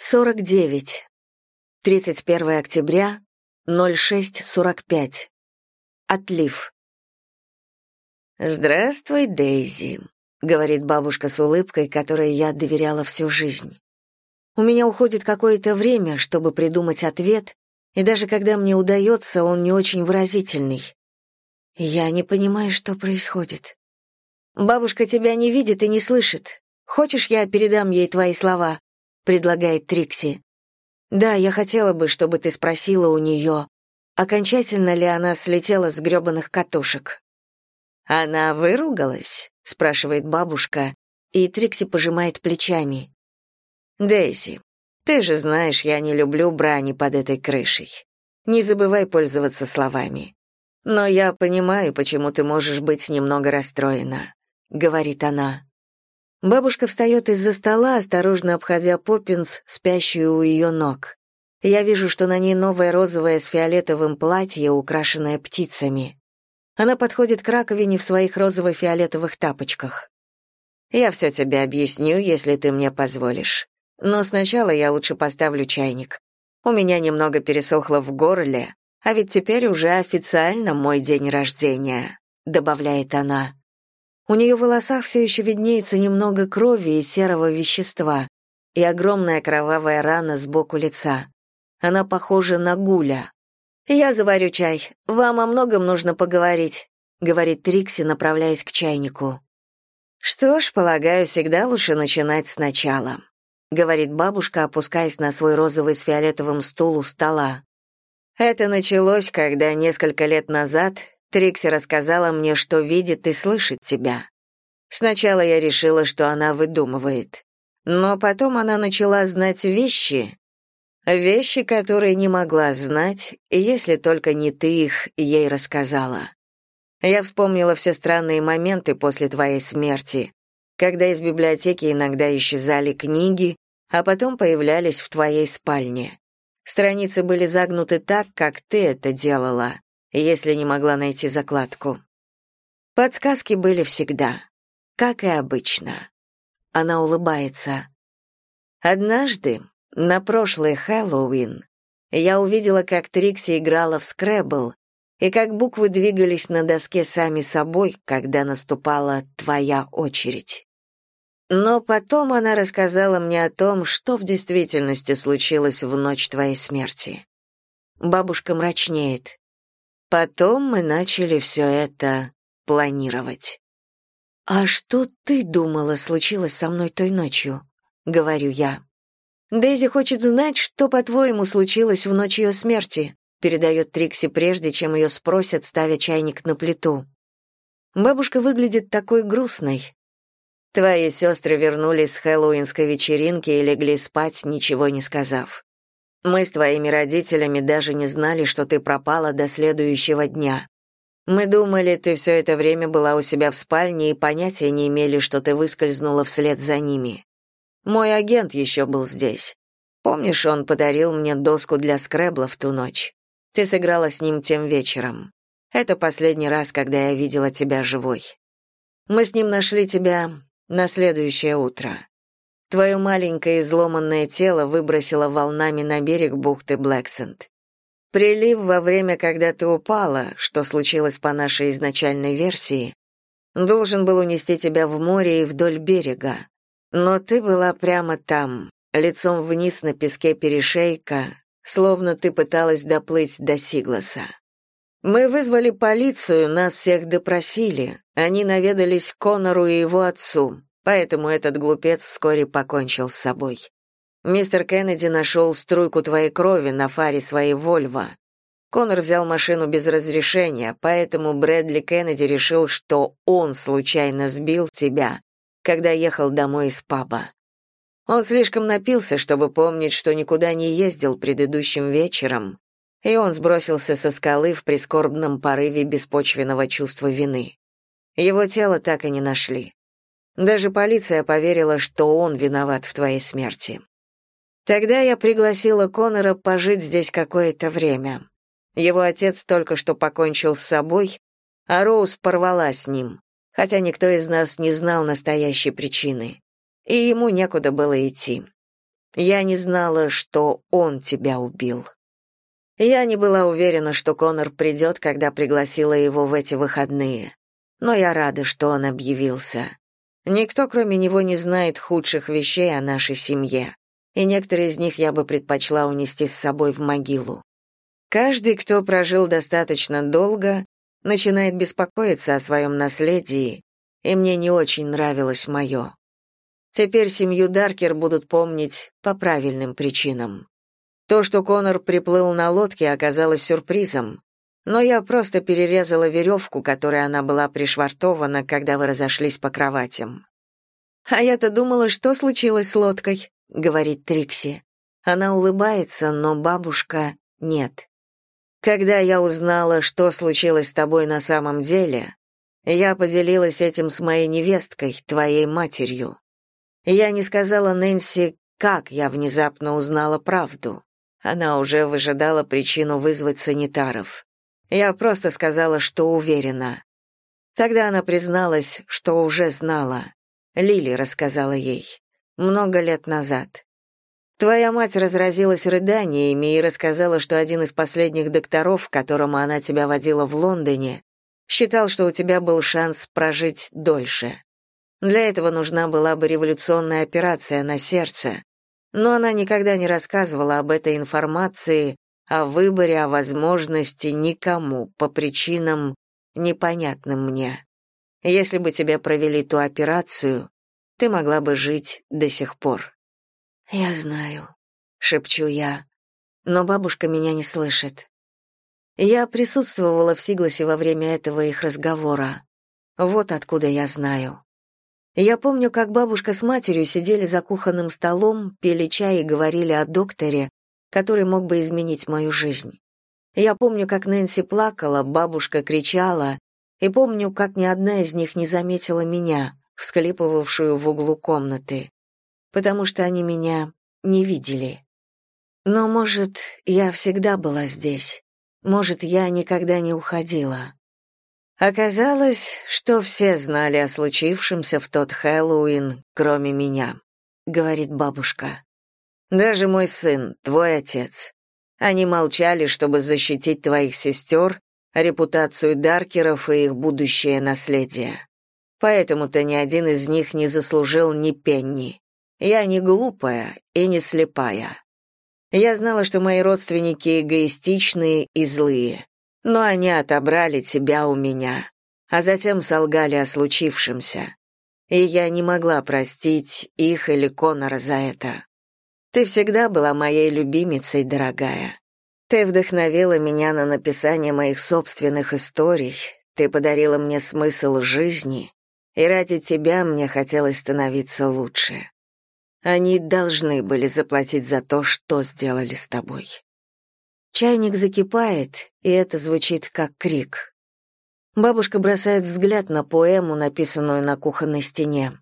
49. 31 октября, 06.45. Отлив. «Здравствуй, Дейзи», — говорит бабушка с улыбкой, которой я доверяла всю жизнь. У меня уходит какое-то время, чтобы придумать ответ, и даже когда мне удается, он не очень выразительный. Я не понимаю, что происходит. Бабушка тебя не видит и не слышит. Хочешь, я передам ей твои слова? Предлагает Трикси. Да, я хотела бы, чтобы ты спросила у нее, окончательно ли она слетела с грёбаных катушек. Она выругалась? спрашивает бабушка, и Трикси пожимает плечами. Дейзи, ты же знаешь, я не люблю брани под этой крышей. Не забывай пользоваться словами. Но я понимаю, почему ты можешь быть немного расстроена, говорит она. Бабушка встает из-за стола, осторожно обходя Поппинс, спящую у ее ног. Я вижу, что на ней новое розовое с фиолетовым платье, украшенное птицами. Она подходит к раковине в своих розово-фиолетовых тапочках. «Я все тебе объясню, если ты мне позволишь. Но сначала я лучше поставлю чайник. У меня немного пересохло в горле, а ведь теперь уже официально мой день рождения», — добавляет она. У нее в волосах все еще виднеется немного крови и серого вещества и огромная кровавая рана сбоку лица. Она похожа на гуля. «Я заварю чай. Вам о многом нужно поговорить», — говорит Трикси, направляясь к чайнику. «Что ж, полагаю, всегда лучше начинать сначала», — говорит бабушка, опускаясь на свой розовый с фиолетовым стул у стола. «Это началось, когда несколько лет назад Трикси рассказала мне, что видит и слышит тебя. Сначала я решила, что она выдумывает. Но потом она начала знать вещи, вещи, которые не могла знать, если только не ты их ей рассказала. Я вспомнила все странные моменты после твоей смерти, когда из библиотеки иногда исчезали книги, а потом появлялись в твоей спальне. Страницы были загнуты так, как ты это делала если не могла найти закладку. Подсказки были всегда, как и обычно. Она улыбается. Однажды, на прошлый Хэллоуин, я увидела, как Трикси играла в скребл, и как буквы двигались на доске сами собой, когда наступала твоя очередь. Но потом она рассказала мне о том, что в действительности случилось в ночь твоей смерти. Бабушка мрачнеет. Потом мы начали все это планировать. «А что ты думала случилось со мной той ночью?» — говорю я. «Дейзи хочет знать, что, по-твоему, случилось в ночь ее смерти», — передает Трикси прежде, чем ее спросят, ставя чайник на плиту. Бабушка выглядит такой грустной. Твои сестры вернулись с хэллоуинской вечеринки и легли спать, ничего не сказав. Мы с твоими родителями даже не знали, что ты пропала до следующего дня. Мы думали, ты все это время была у себя в спальне и понятия не имели, что ты выскользнула вслед за ними. Мой агент еще был здесь. Помнишь, он подарил мне доску для скребла в ту ночь? Ты сыграла с ним тем вечером. Это последний раз, когда я видела тебя живой. Мы с ним нашли тебя на следующее утро. Твое маленькое изломанное тело выбросило волнами на берег бухты Блэксенд. Прилив во время, когда ты упала, что случилось по нашей изначальной версии, должен был унести тебя в море и вдоль берега. Но ты была прямо там, лицом вниз на песке перешейка, словно ты пыталась доплыть до Сигласа. Мы вызвали полицию, нас всех допросили. Они наведались к Конору и его отцу. Поэтому этот глупец вскоре покончил с собой. Мистер Кеннеди нашел струйку твоей крови на фаре своей Вольво. Конор взял машину без разрешения, поэтому Брэдли Кеннеди решил, что он случайно сбил тебя, когда ехал домой из паба. Он слишком напился, чтобы помнить, что никуда не ездил предыдущим вечером, и он сбросился со скалы в прискорбном порыве беспочвенного чувства вины. Его тело так и не нашли. Даже полиция поверила, что он виноват в твоей смерти. Тогда я пригласила Конора пожить здесь какое-то время. Его отец только что покончил с собой, а Роуз порвала с ним, хотя никто из нас не знал настоящей причины. И ему некуда было идти. Я не знала, что он тебя убил. Я не была уверена, что Конор придет, когда пригласила его в эти выходные. Но я рада, что он объявился. Никто, кроме него, не знает худших вещей о нашей семье, и некоторые из них я бы предпочла унести с собой в могилу. Каждый, кто прожил достаточно долго, начинает беспокоиться о своем наследии, и мне не очень нравилось мое. Теперь семью Даркер будут помнить по правильным причинам. То, что Конор приплыл на лодке, оказалось сюрпризом, но я просто перерезала веревку, которой она была пришвартована, когда вы разошлись по кроватям. «А я-то думала, что случилось с лодкой», — говорит Трикси. Она улыбается, но бабушка — нет. Когда я узнала, что случилось с тобой на самом деле, я поделилась этим с моей невесткой, твоей матерью. Я не сказала Нэнси, как я внезапно узнала правду. Она уже выжидала причину вызвать санитаров. Я просто сказала, что уверена. Тогда она призналась, что уже знала. Лили рассказала ей. Много лет назад. Твоя мать разразилась рыданиями и рассказала, что один из последних докторов, к которому она тебя водила в Лондоне, считал, что у тебя был шанс прожить дольше. Для этого нужна была бы революционная операция на сердце, но она никогда не рассказывала об этой информации, о выборе, о возможности никому по причинам, непонятным мне. Если бы тебя провели ту операцию, ты могла бы жить до сих пор. Я знаю, шепчу я, но бабушка меня не слышит. Я присутствовала в Сигласе во время этого их разговора. Вот откуда я знаю. Я помню, как бабушка с матерью сидели за кухонным столом, пили чай и говорили о докторе, который мог бы изменить мою жизнь. Я помню, как Нэнси плакала, бабушка кричала, и помню, как ни одна из них не заметила меня, всклипывавшую в углу комнаты, потому что они меня не видели. Но, может, я всегда была здесь, может, я никогда не уходила. Оказалось, что все знали о случившемся в тот Хэллоуин, кроме меня, говорит бабушка. Даже мой сын, твой отец. Они молчали, чтобы защитить твоих сестер, репутацию Даркеров и их будущее наследие. Поэтому-то ни один из них не заслужил ни пенни. Я не глупая и не слепая. Я знала, что мои родственники эгоистичные и злые но они отобрали тебя у меня, а затем солгали о случившемся. И я не могла простить их или Конора за это. Ты всегда была моей любимицей, дорогая. Ты вдохновила меня на написание моих собственных историй, ты подарила мне смысл жизни, и ради тебя мне хотелось становиться лучше. Они должны были заплатить за то, что сделали с тобой. Чайник закипает, и это звучит как крик. Бабушка бросает взгляд на поэму, написанную на кухонной стене.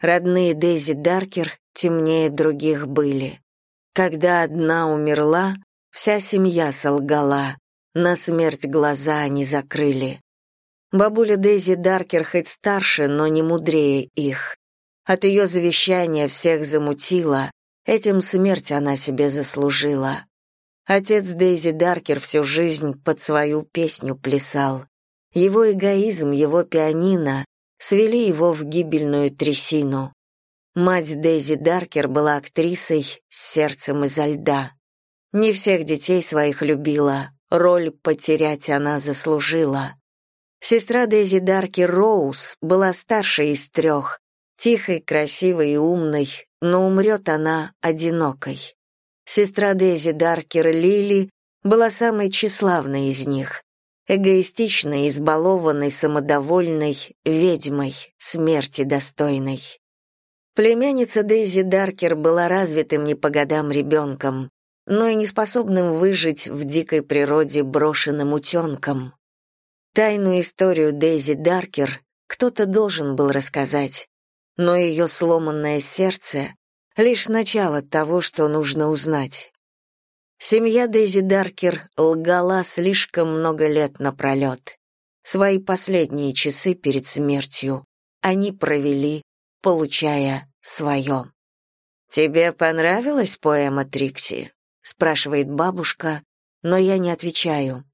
Родные Дейзи Даркер темнее других были. Когда одна умерла, вся семья солгала, на смерть глаза они закрыли. Бабуля Дейзи Даркер хоть старше, но не мудрее их. От ее завещания всех замутила, этим смерть она себе заслужила. Отец Дейзи Даркер всю жизнь под свою песню плясал. Его эгоизм, его пианино свели его в гибельную трясину. Мать Дейзи Даркер была актрисой с сердцем изо льда. Не всех детей своих любила, роль потерять она заслужила. Сестра Дейзи Даркер Роуз была старшей из трех, тихой, красивой и умной, но умрет она одинокой. Сестра Дейзи Даркер Лили была самой тщеславной из них, эгоистичной, избалованной, самодовольной, ведьмой, смерти достойной. Племянница Дейзи Даркер была развитым не по годам ребенком, но и неспособным выжить в дикой природе брошенным утенком. Тайную историю Дейзи Даркер кто-то должен был рассказать, но ее сломанное сердце лишь начало того, что нужно узнать. Семья Дейзи Даркер лгала слишком много лет напролет. Свои последние часы перед смертью они провели, получая свое. Тебе понравилась поэма Трикси? спрашивает бабушка, но я не отвечаю.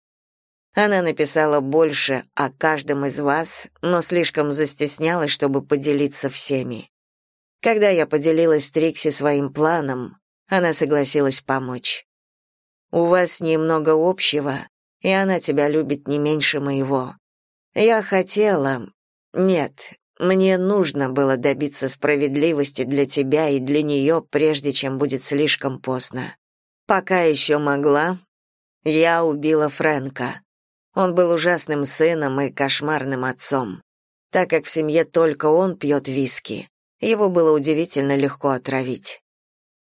Она написала больше о каждом из вас, но слишком застеснялась, чтобы поделиться всеми. Когда я поделилась Трикси своим планом, она согласилась помочь. У вас немного общего, и она тебя любит не меньше моего. Я хотела... Нет, мне нужно было добиться справедливости для тебя и для нее, прежде чем будет слишком поздно. Пока еще могла, я убила Фрэнка. Он был ужасным сыном и кошмарным отцом. Так как в семье только он пьет виски, его было удивительно легко отравить.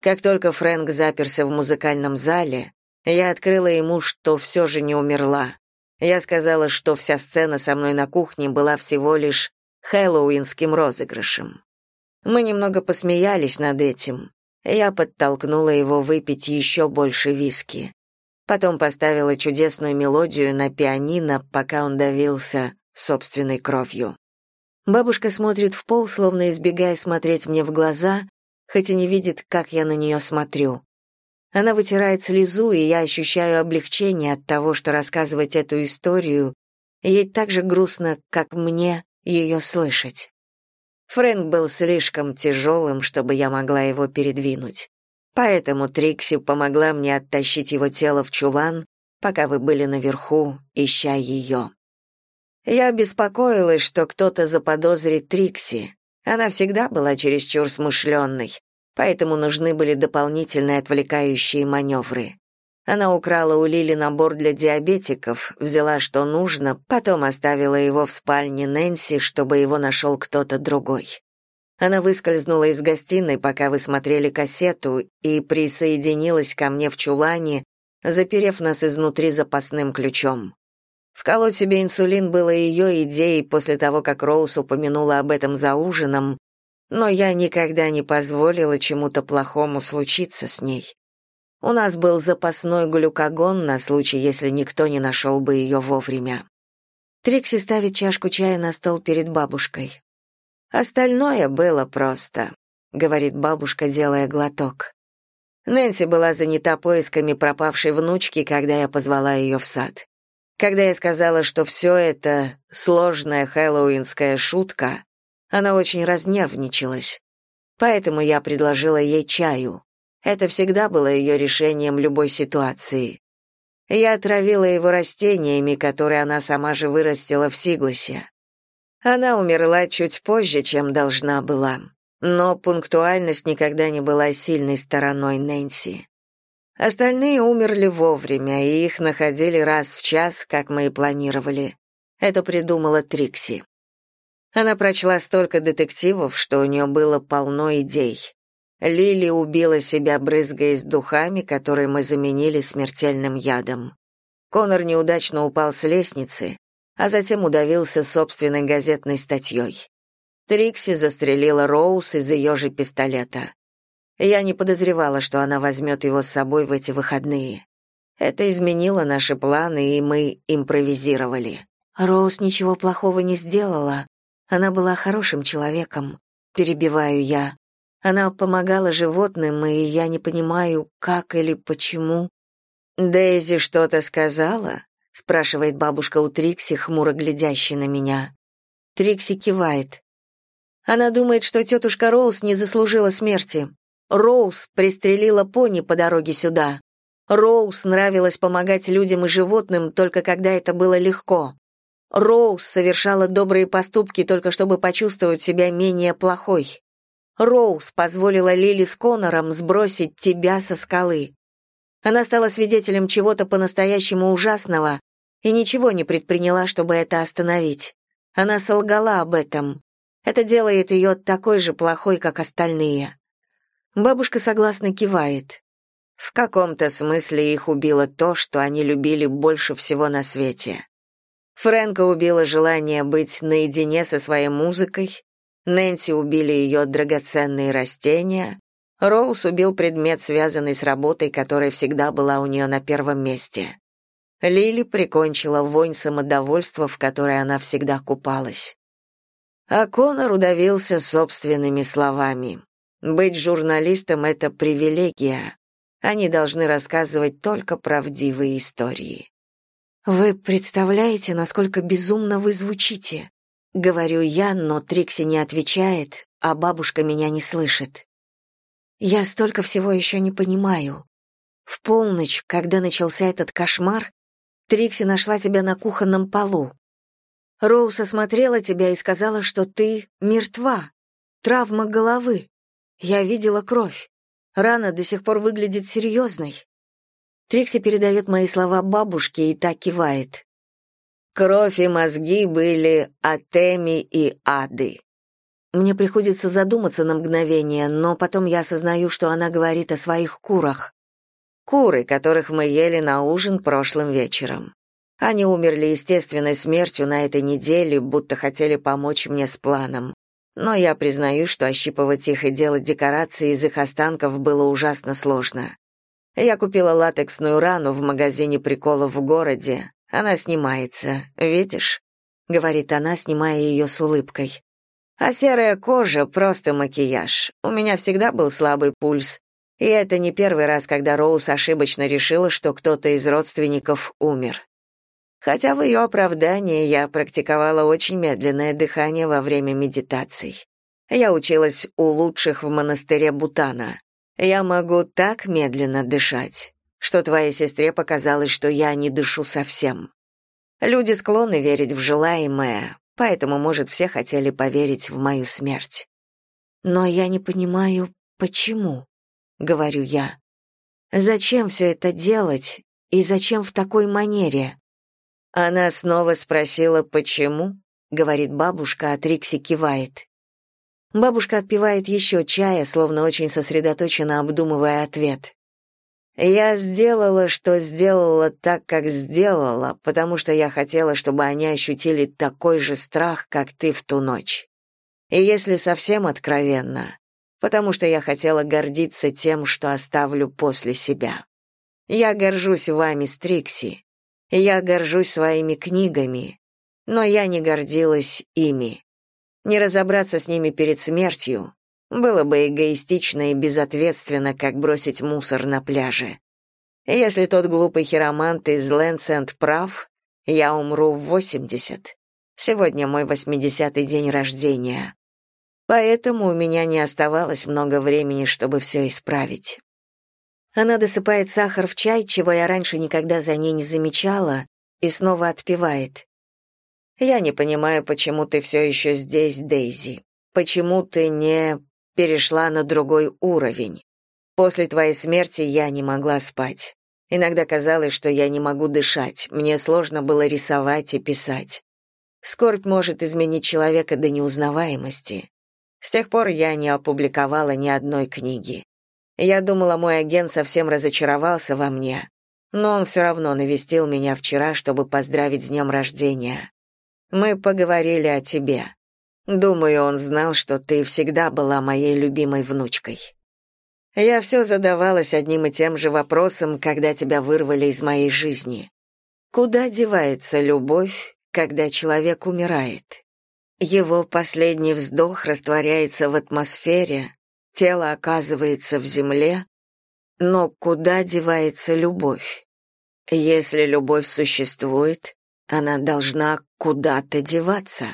Как только Фрэнк заперся в музыкальном зале, я открыла ему, что все же не умерла. Я сказала, что вся сцена со мной на кухне была всего лишь хэллоуинским розыгрышем. Мы немного посмеялись над этим. Я подтолкнула его выпить еще больше виски. Потом поставила чудесную мелодию на пианино, пока он давился собственной кровью. Бабушка смотрит в пол, словно избегая смотреть мне в глаза, хоть и не видит, как я на нее смотрю. Она вытирает слезу, и я ощущаю облегчение от того, что рассказывать эту историю ей так же грустно, как мне ее слышать. Фрэнк был слишком тяжелым, чтобы я могла его передвинуть. Поэтому Трикси помогла мне оттащить его тело в чулан, пока вы были наверху, ища ее. Я беспокоилась, что кто-то заподозрит Трикси. Она всегда была чересчур смышленной, поэтому нужны были дополнительные отвлекающие маневры. Она украла у Лили набор для диабетиков, взяла что нужно, потом оставила его в спальне Нэнси, чтобы его нашел кто-то другой. Она выскользнула из гостиной, пока вы смотрели кассету, и присоединилась ко мне в чулане, заперев нас изнутри запасным ключом. Вколоть себе инсулин было ее идеей после того, как Роуз упомянула об этом за ужином, но я никогда не позволила чему-то плохому случиться с ней. У нас был запасной глюкогон на случай, если никто не нашел бы ее вовремя. Трикси ставит чашку чая на стол перед бабушкой. Остальное было просто, говорит бабушка, делая глоток. Нэнси была занята поисками пропавшей внучки, когда я позвала ее в сад. Когда я сказала, что все это сложная хэллоуинская шутка, она очень разнервничалась. Поэтому я предложила ей чаю. Это всегда было ее решением любой ситуации. Я отравила его растениями, которые она сама же вырастила в Сигласе. Она умерла чуть позже, чем должна была, но пунктуальность никогда не была сильной стороной Нэнси. Остальные умерли вовремя, и их находили раз в час, как мы и планировали. Это придумала Трикси. Она прочла столько детективов, что у нее было полно идей. Лили убила себя, брызгаясь духами, которые мы заменили смертельным ядом. Конор неудачно упал с лестницы, а затем удавился собственной газетной статьей. Трикси застрелила Роуз из ее же пистолета. Я не подозревала, что она возьмет его с собой в эти выходные. Это изменило наши планы, и мы импровизировали. Роуз ничего плохого не сделала. Она была хорошим человеком, перебиваю я. Она помогала животным, и я не понимаю, как или почему. Дейзи что-то сказала? спрашивает бабушка у Трикси, хмуро глядящей на меня. Трикси кивает. Она думает, что тетушка Роуз не заслужила смерти. Роуз пристрелила пони по дороге сюда. Роуз нравилось помогать людям и животным только когда это было легко. Роуз совершала добрые поступки только чтобы почувствовать себя менее плохой. Роуз позволила Лили с Конором сбросить тебя со скалы. Она стала свидетелем чего-то по-настоящему ужасного и ничего не предприняла, чтобы это остановить. Она солгала об этом. Это делает ее такой же плохой, как остальные. Бабушка согласно кивает. В каком-то смысле их убило то, что они любили больше всего на свете. Фрэнка убило желание быть наедине со своей музыкой, Нэнси убили ее драгоценные растения, Роуз убил предмет, связанный с работой, которая всегда была у нее на первом месте. Лили прикончила вонь самодовольства, в которой она всегда купалась. А Конор удавился собственными словами. Быть журналистом — это привилегия. Они должны рассказывать только правдивые истории. «Вы представляете, насколько безумно вы звучите?» Говорю я, но Трикси не отвечает, а бабушка меня не слышит. Я столько всего еще не понимаю. В полночь, когда начался этот кошмар, Трикси нашла тебя на кухонном полу. Роуз осмотрела тебя и сказала, что ты мертва. Травма головы. Я видела кровь. Рана до сих пор выглядит серьезной. Трикси передает мои слова бабушке и так кивает. Кровь и мозги были Атеми и Ады. Мне приходится задуматься на мгновение, но потом я осознаю, что она говорит о своих курах. Куры, которых мы ели на ужин прошлым вечером. Они умерли естественной смертью на этой неделе, будто хотели помочь мне с планом. Но я признаю, что ощипывать их и делать декорации из их останков было ужасно сложно. Я купила латексную рану в магазине приколов в городе. Она снимается, видишь? говорит она, снимая ее с улыбкой. А серая кожа просто макияж. У меня всегда был слабый пульс, и это не первый раз, когда Роуз ошибочно решила, что кто-то из родственников умер. Хотя в ее оправдании я практиковала очень медленное дыхание во время медитаций. Я училась у лучших в монастыре Бутана. Я могу так медленно дышать, что твоей сестре показалось, что я не дышу совсем. Люди склонны верить в желаемое, поэтому, может, все хотели поверить в мою смерть. Но я не понимаю, почему, говорю я. Зачем все это делать и зачем в такой манере? Она снова спросила, почему, говорит бабушка, а Трикси кивает. Бабушка отпивает еще чая, словно очень сосредоточенно обдумывая ответ. Я сделала, что сделала так, как сделала, потому что я хотела, чтобы они ощутили такой же страх, как ты в ту ночь. И если совсем откровенно, потому что я хотела гордиться тем, что оставлю после себя. Я горжусь вами, Стрикси. Я горжусь своими книгами, но я не гордилась ими. Не разобраться с ними перед смертью было бы эгоистично и безответственно, как бросить мусор на пляже. Если тот глупый хиромант из Лэнсенд прав, я умру в восемьдесят. Сегодня мой восьмидесятый день рождения. Поэтому у меня не оставалось много времени, чтобы все исправить. Она досыпает сахар в чай, чего я раньше никогда за ней не замечала, и снова отпивает. Я не понимаю, почему ты все еще здесь, Дейзи. Почему ты не перешла на другой уровень? После твоей смерти я не могла спать. Иногда казалось, что я не могу дышать. Мне сложно было рисовать и писать. Скорбь может изменить человека до неузнаваемости. С тех пор я не опубликовала ни одной книги. Я думала, мой агент совсем разочаровался во мне, но он все равно навестил меня вчера, чтобы поздравить с днем рождения. Мы поговорили о тебе. Думаю, он знал, что ты всегда была моей любимой внучкой. Я все задавалась одним и тем же вопросом, когда тебя вырвали из моей жизни. Куда девается любовь, когда человек умирает? Его последний вздох растворяется в атмосфере, тело оказывается в земле, но куда девается любовь? Если любовь существует, она должна куда-то деваться.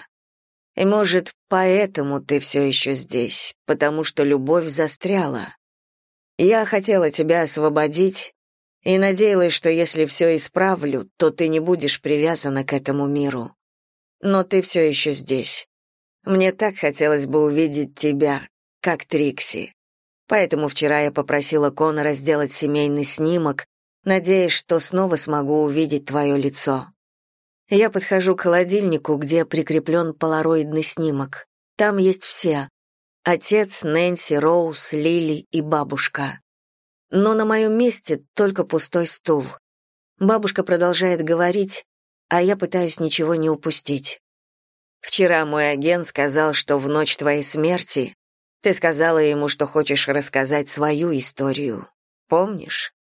И, может, поэтому ты все еще здесь, потому что любовь застряла. Я хотела тебя освободить и надеялась, что если все исправлю, то ты не будешь привязана к этому миру. Но ты все еще здесь. Мне так хотелось бы увидеть тебя, как Трикси. Поэтому вчера я попросила Конора сделать семейный снимок, надеясь, что снова смогу увидеть твое лицо. Я подхожу к холодильнику, где прикреплен полароидный снимок. Там есть все. Отец, Нэнси, Роуз, Лили и бабушка. Но на моем месте только пустой стул. Бабушка продолжает говорить, а я пытаюсь ничего не упустить. Вчера мой агент сказал, что в ночь твоей смерти ты сказала ему, что хочешь рассказать свою историю. Помнишь?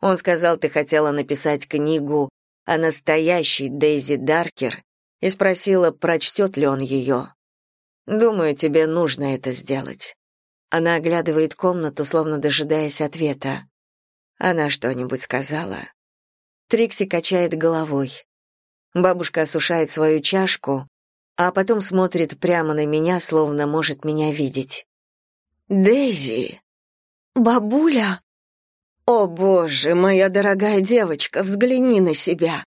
Он сказал, ты хотела написать книгу о настоящей Дейзи Даркер и спросила, прочтет ли он ее. Думаю, тебе нужно это сделать. Она оглядывает комнату, словно дожидаясь ответа. Она что-нибудь сказала? Трикси качает головой. Бабушка осушает свою чашку, а потом смотрит прямо на меня, словно может меня видеть. «Дейзи!» «Бабуля!» «О, боже, моя дорогая девочка, взгляни на себя!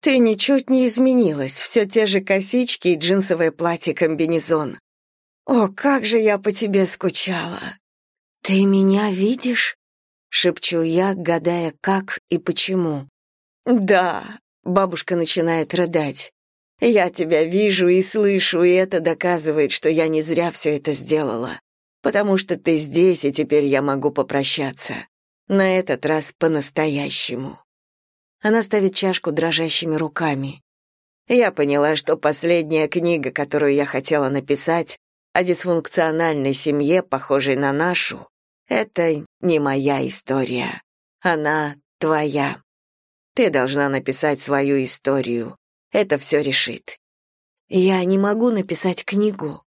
Ты ничуть не изменилась, все те же косички и джинсовое платье-комбинезон. О, как же я по тебе скучала!» «Ты меня видишь?» — шепчу я, гадая, как и почему. «Да», — бабушка начинает рыдать. «Я тебя вижу и слышу, и это доказывает, что я не зря все это сделала. Потому что ты здесь, и теперь я могу попрощаться. На этот раз по-настоящему». Она ставит чашку дрожащими руками. Я поняла, что последняя книга, которую я хотела написать, о дисфункциональной семье, похожей на нашу, это не моя история. Она твоя. Ты должна написать свою историю. Это все решит. Я не могу написать книгу.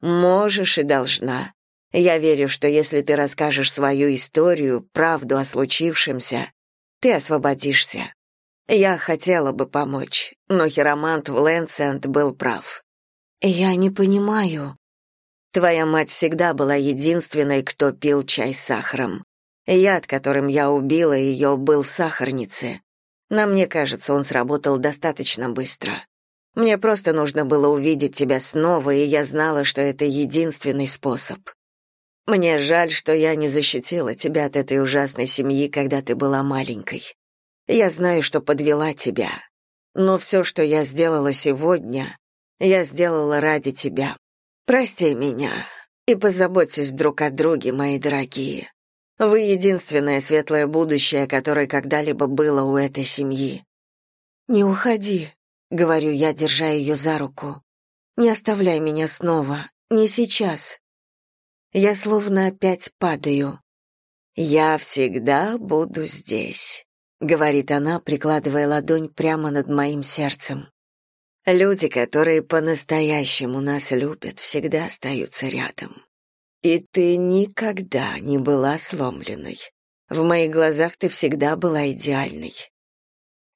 Можешь и должна. Я верю, что если ты расскажешь свою историю, правду о случившемся, ты освободишься. Я хотела бы помочь, но хиромант в Лэнсенд был прав. Я не понимаю. Твоя мать всегда была единственной, кто пил чай с сахаром. Яд, которым я убила ее, был в сахарнице. Но мне кажется, он сработал достаточно быстро. Мне просто нужно было увидеть тебя снова, и я знала, что это единственный способ. Мне жаль, что я не защитила тебя от этой ужасной семьи, когда ты была маленькой. Я знаю, что подвела тебя. Но все, что я сделала сегодня, я сделала ради тебя. Прости меня и позаботьтесь друг о друге, мои дорогие. Вы единственное светлое будущее, которое когда-либо было у этой семьи. Не уходи, говорю я, держа ее за руку. Не оставляй меня снова, не сейчас. Я словно опять падаю. Я всегда буду здесь, говорит она, прикладывая ладонь прямо над моим сердцем. Люди, которые по-настоящему нас любят, всегда остаются рядом. И ты никогда не была сломленной. В моих глазах ты всегда была идеальной.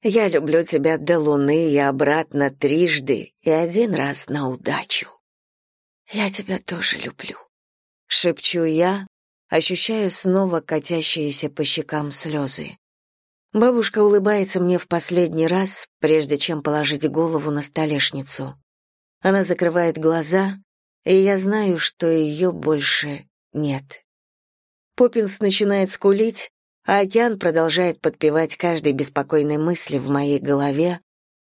Я люблю тебя до луны и обратно трижды и один раз на удачу. Я тебя тоже люблю, шепчу я, ощущая снова катящиеся по щекам слезы. Бабушка улыбается мне в последний раз, прежде чем положить голову на столешницу. Она закрывает глаза, и я знаю, что ее больше нет. Поппинс начинает скулить, а океан продолжает подпевать каждой беспокойной мысли в моей голове,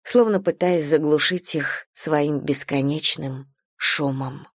словно пытаясь заглушить их своим бесконечным шумом.